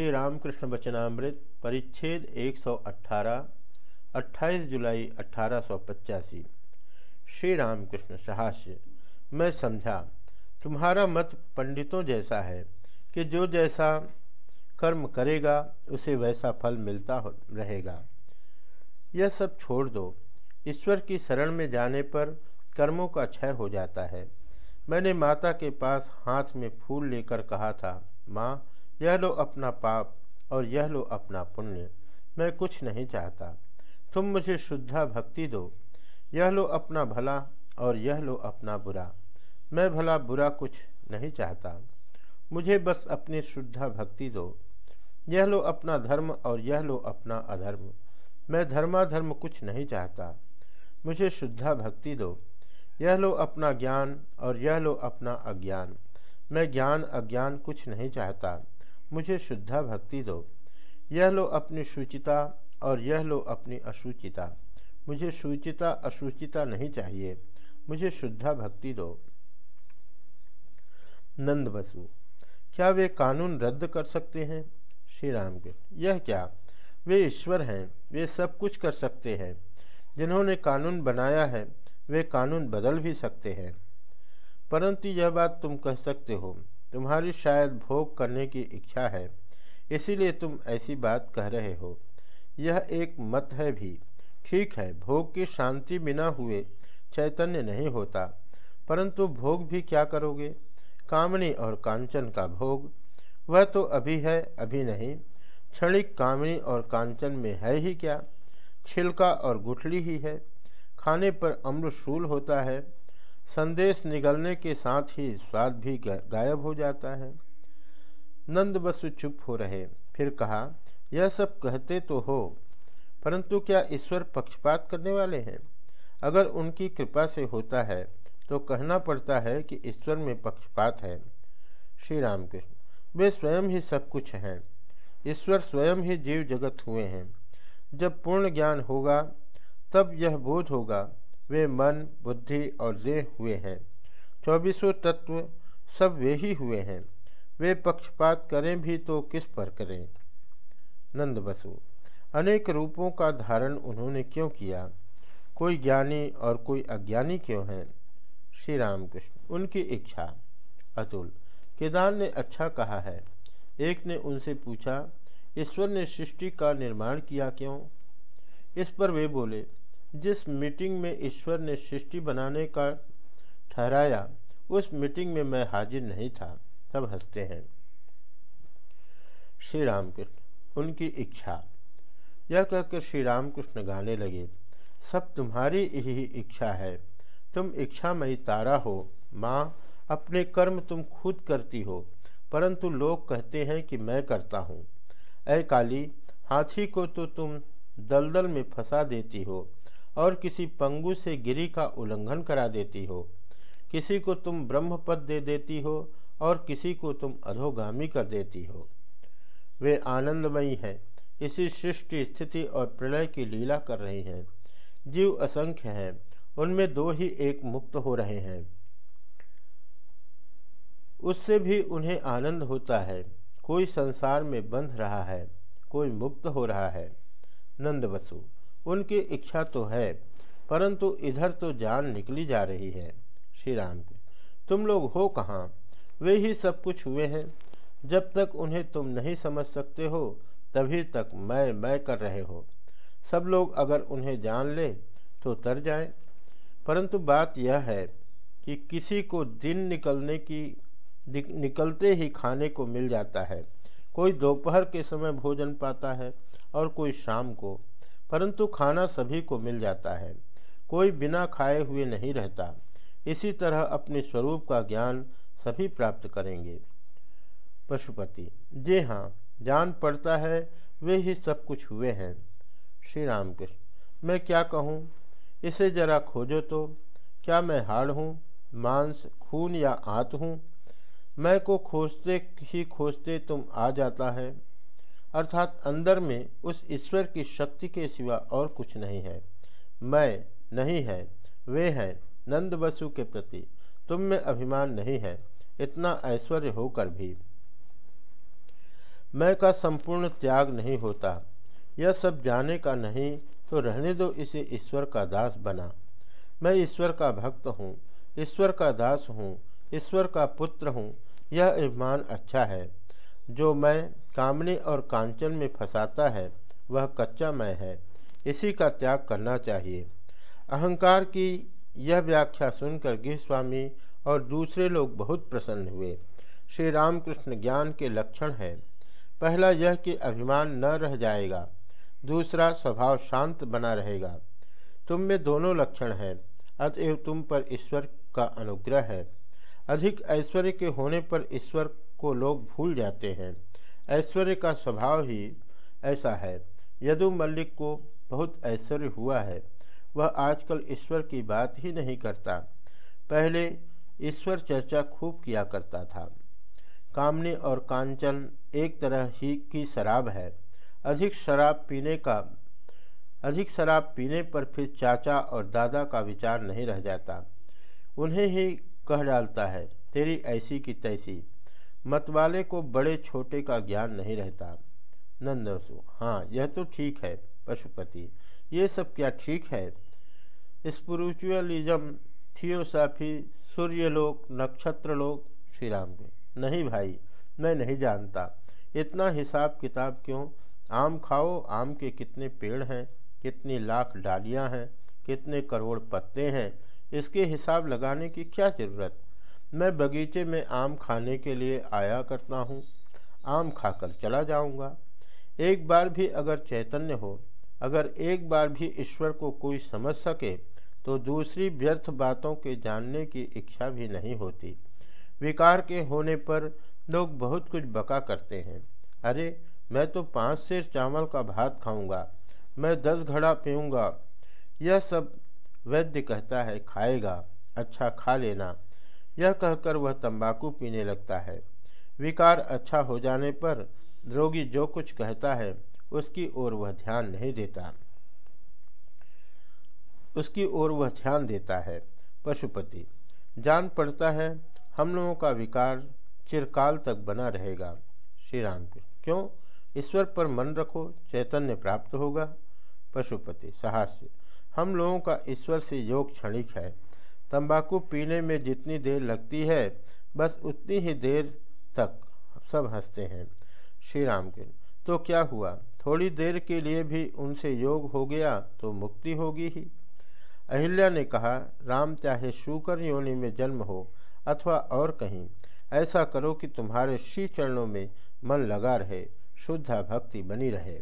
श्री रामकृष्ण वचनामृत, परिच्छेद 118 28 जुलाई अठारह सौ पचासी। श्री रामकृष्ण सहास्य, मैं समझा, तुम्हारा मत पंडितों जैसा है कि जो जैसा कर्म करेगा, उसे वैसा फल मिलता रहेगा। यह सब छोड़ दो। ईश्वर की शरण में जाने पर कर्मों का क्षय हो जाता है। मैंने माता के पास हाथ में फूल लेकर कहा था, माँ यह लो अपना पाप और यह लो अपना पुण्य। मैं कुछ नहीं चाहता। तुम मुझे शुद्धा भक्ति दो। यह लो अपना भला और यह लो अपना बुरा। मैं भला बुरा कुछ नहीं चाहता। मुझे बस अपनी शुद्धा भक्ति दो। यह लो अपना धर्म और यह लो अपना अधर्म। मैं धर्माधर्म कुछ नहीं चाहता। मुझे शुद्धा भक्ति दो। यह लो अपना ज्ञान और यह लो अपना अज्ञान। मैं ज्ञान अज्ञान कुछ नहीं चाहता। मुझे शुद्धा भक्ति दो। यह लो अपनी शुचिता और यह लो अपनी अशुचिता। मुझे शुचिता, अशुचिता नहीं चाहिए। मुझे शुद्धा भक्ति दो। नंद बसु, क्या वे कानून रद्द कर सकते हैं? श्री राम के यह क्या? वे ईश्वर हैं, वे सब कुछ कर सकते हैं। जिन्होंने कानून बनाया है, वे कानून बदल भी सकते हैं। परंतु यह बात तुम कह सकते हो तुम्हारी शायद भोग करने की इच्छा है, इसीलिए तुम ऐसी बात कह रहे हो। यह एक मत है भी। ठीक है, भोग की शांति बिना हुए चैतन्य नहीं होता, परंतु भोग भी क्या करोगे? कामनी और कांचन का भोग, वह तो अभी है, अभी नहीं। क्षणिक कामनी और कांचन में है ही क्या? छिलका और गुठली ही है। खाने पर अम्रशूल होता है संदेश निगलने के साथ ही स्वाद भी गायब हो जाता है। नंद बसु चुप हो रहे। फिर कहा, यह सब कहते तो हो, परंतु क्या ईश्वर पक्षपात करने वाले हैं? अगर उनकी कृपा से होता है तो कहना पड़ता है कि ईश्वर में पक्षपात है। श्री रामकृष्ण वे स्वयं ही सब कुछ हैं। ईश्वर स्वयं ही जीव जगत हुए हैं। जब पूर्ण ज्ञान होगा, तब यह बोध होगा। वे मन, बुद्धि और देह हुए हैं। चौबीसों तत्व सब वे ही हुए हैं। वे पक्षपात करें भी तो किस पर करें? नंद बसु, अनेक रूपों का धारण उन्होंने क्यों किया? कोई ज्ञानी और कोई अज्ञानी क्यों है? श्री रामकृष्ण उनकी इच्छा। अतुल, केदार ने अच्छा कहा है। एक ने उनसे पूछा, ईश्वर ने सृष्टि का निर्माण किया क्यों? इस पर वे बोले जिस मीटिंग में ईश्वर ने सृष्टि बनाने का ठहराया, उस मीटिंग में मैं हाजिर नहीं था। सब हँसते हैं। श्री रामकृष्ण उनकी इच्छा। यह कहकर श्री रामकृष्ण गाने लगे, सब तुम्हारी ही इच्छा है। तुम इच्छामयी तारा हो। माँ, अपने कर्म तुम खुद करती हो, परंतु लोग कहते हैं कि मैं करता हूँ। ऐ काली, हाथी को तो तुम दलदल में फंसा देती हो। और किसी पंगु से गिरी का उल्लंघन करा देती हो। किसी को तुम ब्रह्म पद दे देती हो और किसी को तुम अधोगामी कर देती हो। वे आनंदमयी हैं, इसी सृष्टि, स्थिति और प्रलय की लीला कर रही हैं। जीव असंख्य हैं, उनमें दो ही एक मुक्त हो रहे हैं। उससे भी उन्हें आनंद होता है। कोई संसार में बंध रहा है, कोई मुक्त हो रहा है। नंद वसु उनकी इच्छा तो है, परंतु इधर तो जान निकली जा रही है। श्री राम तुम लोग हो कहाँ? वे ही सब कुछ हुए हैं। जब तक उन्हें तुम नहीं समझ सकते हो, तभी तक मैं मैं कर रहे हो। सब लोग अगर उन्हें जान ले तो तर जाए। परंतु बात यह है कि किसी को दिन निकलने की निकलते ही खाने को मिल जाता है। कोई दोपहर के समय भोजन पाता है और कोई शाम को। परंतु खाना सभी को मिल जाता है। कोई बिना खाए हुए नहीं रहता। इसी तरह अपने स्वरूप का ज्ञान सभी प्राप्त करेंगे। पशुपति, जी हाँ जान पड़ता है, वे ही सब कुछ हुए हैं। श्री रामकृष्ण मैं क्या कहूँ? इसे जरा खोजो तो। क्या मैं हाड़ हूँ, मांस, खून या आत हूँ? मैं को खोजते ही खोजते तुम आ जाता है। अर्थात अंदर में उस ईश्वर की शक्ति के सिवा और कुछ नहीं है। मैं नहीं है, वे हैं नंद बसु के प्रति। तुम में अभिमान नहीं है, इतना ऐश्वर्य होकर भी। मैं का संपूर्ण त्याग नहीं होता। यह सब जाने का नहीं तो रहने दो इसे ईश्वर का दास बना। मैं ईश्वर का भक्त हूँ, ईश्वर का दास हूँ, ईश्वर का पुत्र हूँ, यह अभिमान अच्छा है। जो मैं कामने और कांचन में फंसाता है, वह कच्चा मैं है। इसी का त्याग करना चाहिए। अहंकार की यह व्याख्या सुनकर गृहस्वामी और दूसरे लोग बहुत प्रसन्न हुए। श्री रामकृष्ण ज्ञान के लक्षण हैं। पहला यह कि अभिमान न रह जाएगा। दूसरा, स्वभाव शांत बना रहेगा। तुम में दोनों लक्षण हैं, अतएव तुम पर ईश्वर का अनुग्रह है। अधिक ऐश्वर्य के होने पर ईश्वर को लोग भूल जाते हैं। ऐश्वर्य का स्वभाव ही ऐसा है। यदु मल्लिक को बहुत ऐश्वर्य हुआ है। वह आजकल ईश्वर की बात ही नहीं करता। पहले ईश्वर चर्चा खूब किया करता था। कामनी और कांचन एक तरह ही की शराब है। अधिक शराब पीने का, अधिक शराब पीने पर फिर चाचा और दादा का विचार नहीं रह जाता। उन्हें ही कह डालता है, तेरी ऐसी की तैसी। मतवाले को बड़े छोटे का ज्ञान नहीं रहता। नंदसु हाँ यह तो ठीक है, पशुपति। ये सब क्या ठीक है? स्पिरिचुअलिज्म, थियोसाफी, सूर्यलोक नक्षत्र लोक श्री राम नहीं भाई, मैं नहीं जानता। इतना हिसाब किताब क्यों? आम खाओ, आम के कितने पेड़ हैं, कितनी लाख डालियाँ हैं, कितने करोड़ पत्ते हैं, इसके हिसाब लगाने की क्या ज़रूरत? मैं बगीचे में आम खाने के लिए आया करता हूँ। आम खाकर चला जाऊँगा। एक बार भी अगर चैतन्य हो, अगर एक बार भी ईश्वर को कोई समझ सके तो दूसरी व्यर्थ बातों के जानने की इच्छा भी नहीं होती। विकार के होने पर लोग बहुत कुछ बका करते हैं। अरे, मैं तो पाँच सेर चावल का भात खाऊँगा, मैं दस घड़ा पीऊँगा। यह सब वैद्य कहता है, खाएगा अच्छा खा लेना। यह कहकर वह तंबाकू पीने लगता है। विकार अच्छा हो जाने पर रोगी जो कुछ कहता है, उसकी ओर वह ध्यान नहीं देता। उसकी ओर वह ध्यान देता है। पशुपति, जान पड़ता है, हम लोगों का विकार चिरकाल तक बना रहेगा। श्री राम क्यों? ईश्वर पर मन रखो, चैतन्य प्राप्त होगा। पशुपति, साहस्य, हम लोगों का ईश्वर से योग क्षणिक है। तंबाकू पीने में जितनी देर लगती है, बस उतनी ही देर तक सब हँसते हैं। श्री राम के तो क्या हुआ? थोड़ी देर के लिए भी उनसे योग हो गया तो मुक्ति होगी ही। अहिल्या ने कहा, राम चाहे शूकर योनि में जन्म हो अथवा और कहीं, ऐसा करो कि तुम्हारे श्री चरणों में मन लगा रहे, शुद्धा भक्ति बनी रहे।